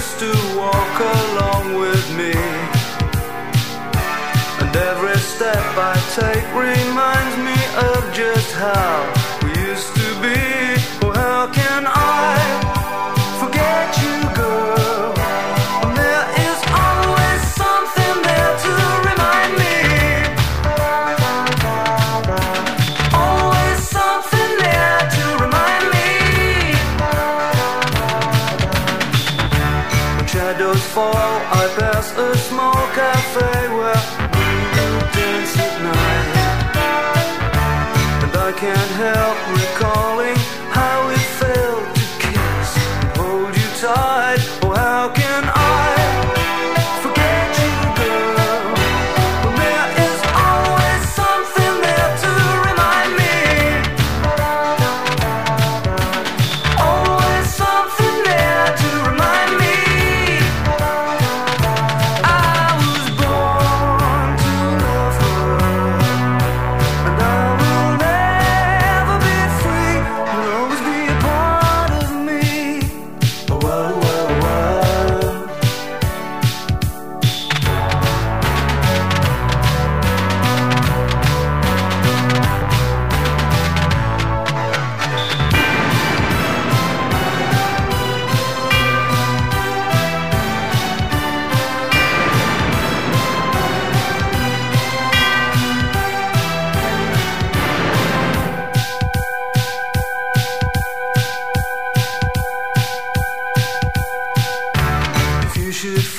used to walk along with me. And every step I take reminds me of just how we used to be. Well, how can I? When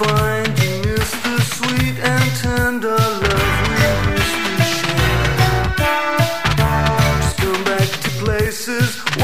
finding is the sweet and tender love we used to share. Just back to places.